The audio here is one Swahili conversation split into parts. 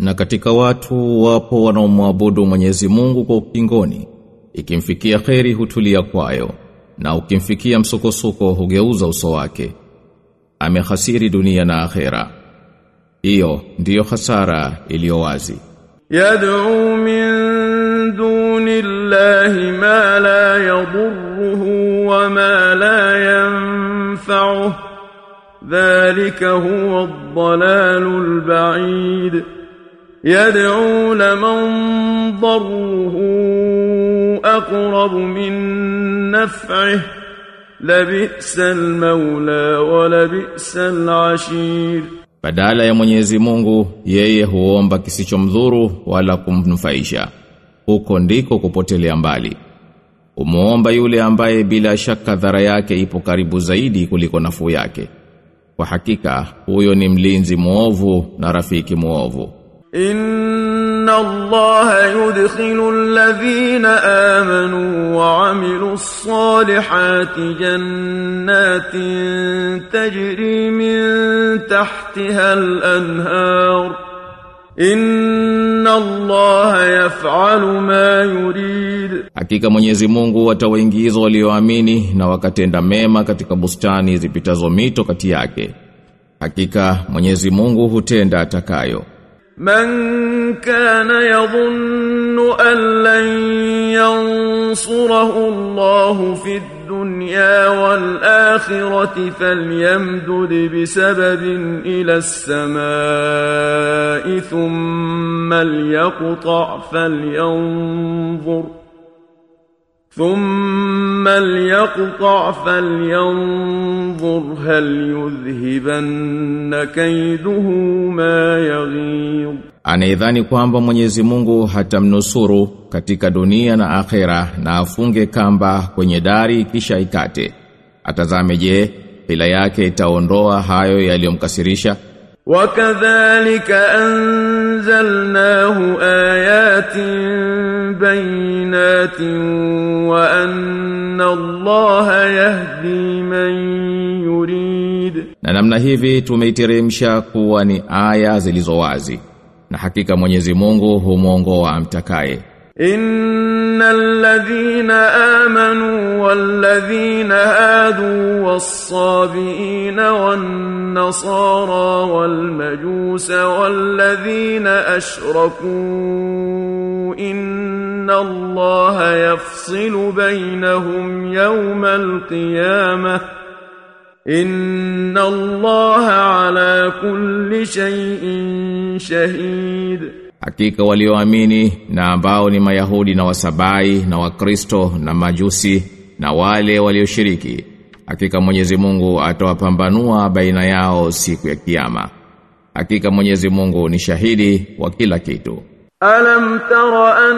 Na katika watu wapo wanaomwabudu Mwenyezi Mungu kwa ukingoni, ikimfikia kheri hutulia kwayo, na ukimfikia msukosuko hugeuza uso wake. Amehasiri dunia na akhera. Hiyo ndiyo hasara iliyo wazi. Yad'u min dunillahi ma la yadhurruhu wa ma la yanfa'uhu. Dhalika huwa ad-dalalul ba'id. يدعو لمن ضره أقرب من نفعه لبئس المولى ولبئس العشير badala ya Mwenyezi Mungu yeye huomba kisichomdhuru wala kumnufaisha huko ndiko kupotelea mbali umuomba yule ambaye bila shaka dhara yake ipo karibu zaidi kuliko nafuu yake kwa hakika huyo ni mlinzi muovu na rafiki muovu إن الله يدخل الذين آمنوا وعملوا الصالحات جنات تجري من تحتها الأنهار إن الله يفعل ما يريد Hakika Mwenyezi Mungu atawaingiza walioamini na wakatenda mema katika bustani zipitazo mito kati yake. Hakika Mwenyezi Mungu hutenda atakayo. من كان يظن أن لن ينصره الله في الدنيا والآخرة فليمدد بسبب إلى السماء ثم ليقطع فلينظر ثم ليقطع فلينظر هل يذهبن كيده ما يغيظ Anaidhani kwamba Mwenyezi Mungu hatamnusuru katika dunia na akhera na afunge kamba kwenye dari kisha ikate. Atazame je, hila yake itaondoa hayo yaliyomkasirisha? وكذلك أنزلناه آيات بينات الله يهدي من يريد Na namna hivi tumeiteremsha kuwa ni aya zilizowazi. Na hakika Mwenyezi Mungu humuongoa amtakaye. Innal ladhina amanu wal ladhina hadu was sabiin wan-nasara wal-majusa wal ladhina ashraku in إن الله يفصل بينهم يوم القيامة إن الله على كل شيء شهيد Hakika walioamini na ambao ni Mayahudi na Wasabai na Wakristo na Majusi na wale walioshiriki. Hakika Mwenyezi Mungu atawapambanua baina yao siku ya kiyama. Hakika Mwenyezi Mungu ni shahidi wa kila kitu. ألم تر أن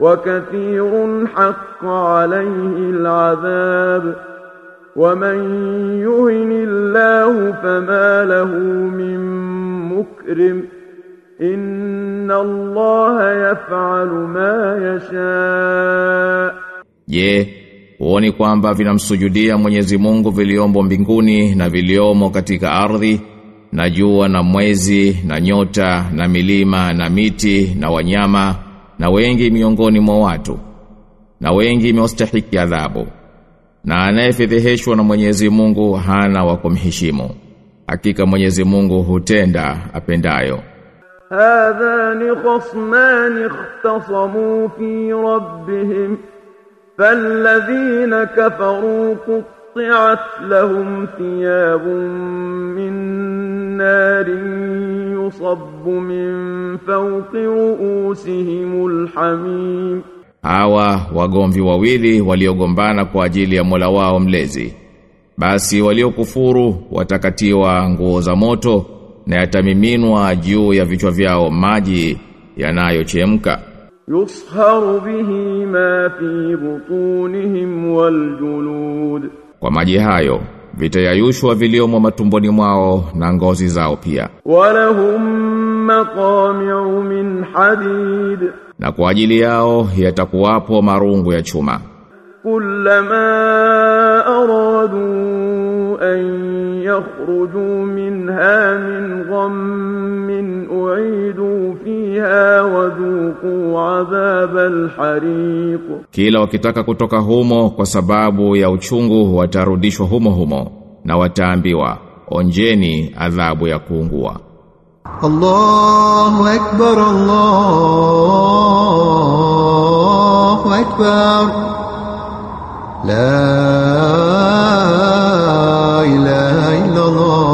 وكثير حق عليه العذاب ومن يهن الله فما له من مكرم إن الله يفعل ما يشاء Je, huoni kwamba vinamsujudia Mwenyezi Mungu viliombo mbinguni na viliomo katika ardhi na jua na mwezi na nyota na milima na miti na wanyama na wengi miongoni mwa watu. Na wengi imewastahiki adhabu. Na anayefedheheshwa na Mwenyezi Mungu hana wa kumheshimu. Hakika Mwenyezi Mungu hutenda apendayo. Hadhani khasman ikhtasamu fi rabbihim. Falladhina kafaru qutti'at lahum thiyabun min narin. يصب من فوق رؤوسهم الحميم Hawa wagomvi wawili waliogombana kwa ajili ya Mola wao mlezi. Basi waliokufuru watakatiwa nguo za moto na yatamiminwa juu ya vichwa vyao maji yanayochemka. يصهر به ما في بطونهم والجلود Kwa maji hayo vitayayushwa viliomo matumboni mwao na ngozi zao pia. Walahum maqami'u min hadid, na kwa ajili yao yatakuwapo marungu ya chuma. Kullama aradu an yakhruju minha min ghammin uidu فيها وذوقوا عذاب الحريق Kila wakitaka kutoka humo kwa sababu ya uchungu watarudishwa humo humo na wataambiwa onjeni adhabu ya kuungua. الله أكبر الله أكبر لا إله إلا الله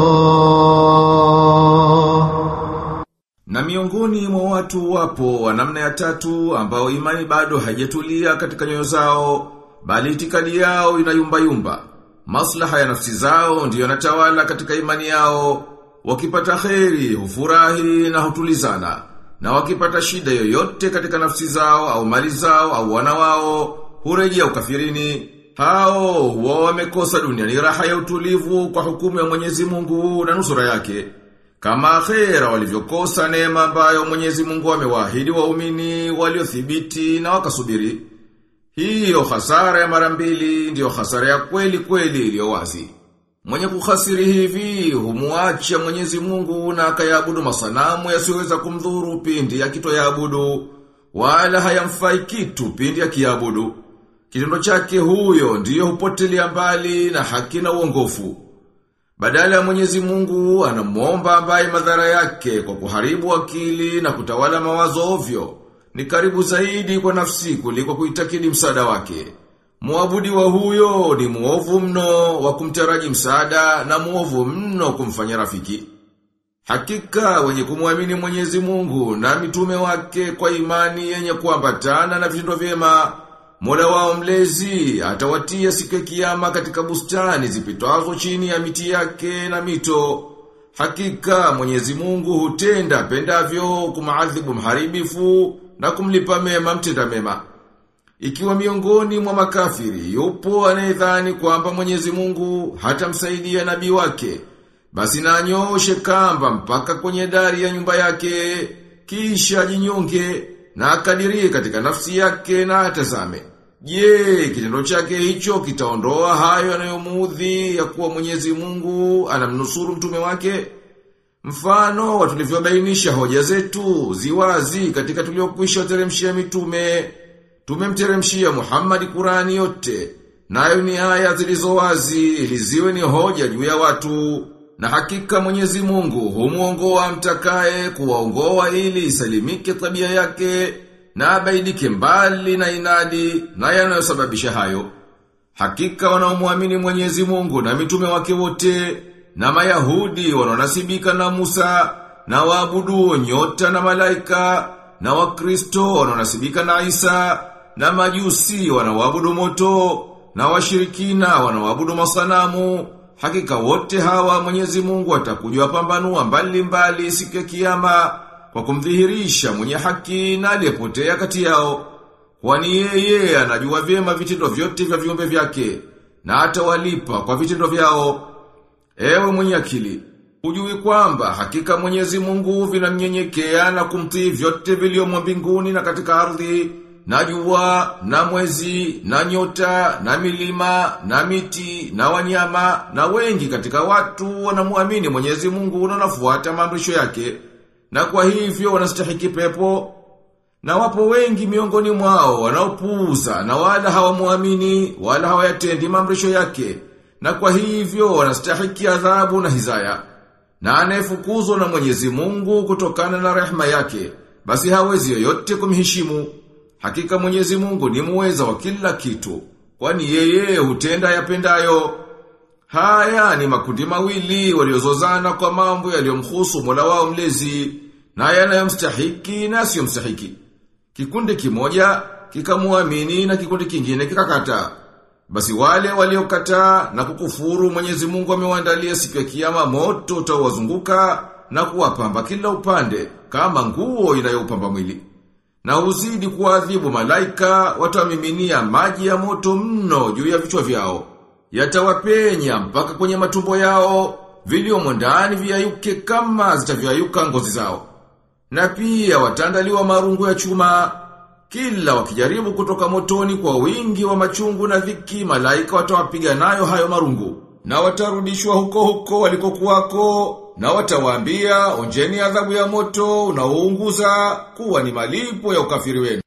miongoni mwa watu wapo wa namna ya tatu ambao imani bado haijatulia katika nyoyo zao, bali itikadi yao inayumba yumba. Maslaha ya nafsi zao ndiyo yanatawala katika imani yao. Wakipata kheri, hufurahi na hutulizana. Na wakipata shida yoyote katika nafsi zao au mali zao au wana wao, hurejea ukafirini. Hao huwa wamekosa duniani raha ya utulivu kwa hukumu ya Mwenyezi Mungu na nusura yake. Kama akhera walivyokosa neema ambayo Mwenyezi Mungu amewaahidi waumini waliothibiti na wakasubiri. Hiyo hasara ya mara mbili ndiyo hasara ya kweli kweli iliyo wazi. Mwenye kuhasiri hivi humuacha Mwenyezi Mungu na akayaabudu masanamu yasiyoweza kumdhuru pindi akitoyaabudu wala hayamfai kitu pindi ya akiabudu. Kitendo chake huyo ndiyo hupotelea mbali na hakina uongofu. Badala ya Mwenyezi Mungu anamuomba ambaye madhara yake kwa kuharibu akili na kutawala mawazo ovyo ni karibu zaidi kwa nafsi kuliko kuitakidi msaada wake. Muabudi wa huyo ni muovu mno wa kumtaraji msaada na muovu mno kumfanya rafiki. Hakika wenye kumwamini Mwenyezi Mungu na mitume wake kwa imani yenye kuambatana na vitendo vyema Mola wao mlezi atawatia siku ya kiyama katika bustani zipitwazo chini ya miti yake na mito. Hakika Mwenyezi Mungu hutenda pendavyo kumaadhibu mharibifu na kumlipa mema mtenda mema. Ikiwa miongoni mwa makafiri yupo anayedhani kwamba Mwenyezi Mungu hatamsaidia nabii wake, basi na anyoshe kamba mpaka kwenye dari ya nyumba yake, kisha jinyonge na akadirie katika nafsi yake na atazame. Je, kitendo chake hicho kitaondoa hayo yanayomuudhi ya kuwa Mwenyezi Mungu anamnusuru mtume wake? Mfano wa tulivyobainisha hoja zetu ziwazi katika tuliokwisha teremshia mitume. Tumemteremshia Muhammad Kurani yote. Nayo ni aya zilizo wazi ili ziwe ni hoja juu ya watu. Na hakika Mwenyezi Mungu humuongoa mtakaye kuwaongoa ili isalimike tabia yake na abaidike mbali na inadi na yanayosababisha hayo. Hakika wanaomwamini Mwenyezi Mungu na mitume wake wote na Mayahudi wanaonasibika na Musa na waabudu nyota na malaika na Wakristo wanaonasibika na Isa na Majusi wanaoabudu moto na washirikina wanaoabudu masanamu hakika wote hawa Mwenyezi Mungu atakujua pambanua mbali mbali siku ya kiyama kwa kumdhihirisha mwenye haki na aliyepotea kati yao. Kwani yeye anajua vyema vitendo vyote vya viumbe vyake na atawalipa kwa vitendo vyao. Ewe mwenye akili, ujui kwamba hakika Mwenyezi Mungu vinamnyenyekea na kumtii vyote vilivyomo mbinguni na katika ardhi, na jua, na mwezi, na nyota, na milima, na miti, na wanyama, na wengi katika watu wanamuamini Mwenyezi Mungu na wanafuata maamrisho yake. Na kwa hivyo wanastahiki pepo na wapo wengi miongoni mwao wanaopuuza na wala hawamuamini wala hawayatendi maamrisho yake. Na kwa hivyo wanastahiki adhabu na hizaya. Na anayefukuzwa na Mwenyezi Mungu kutokana na rehema yake, basi hawezi yoyote kumheshimu. Hakika Mwenyezi Mungu ni muweza wa kila kitu, kwani yeye hutenda yapendayo. Haya ni makundi mawili waliozozana kwa mambo yaliyomhusu Mola wao mlezi na yanayomstahiki na asiyomstahiki. Kikundi kimoja kikamuamini na kikundi kingine kikakata Basi wale waliokataa na kukufuru Mwenyezi Mungu amewaandalia siku ya kiyama moto utawazunguka na kuwapamba kila upande kama nguo inayoupamba mwili. Na uzidi kuadhibu malaika watamiminia maji ya moto mno juu ya vichwa vyao. Yatawapenya mpaka kwenye matumbo yao, viliomo ndani viayuke kama zitavyoyayuka ngozi zao. Na pia watandaliwa marungu ya chuma, kila wakijaribu kutoka motoni kwa wingi wa machungu na dhiki, malaika watawapiga nayo hayo marungu. Na watarudishwa huko huko walikokuwako, na watawaambia onjeni adhabu ya moto unaounguza kuwa ni malipo ya ukafiri wenu.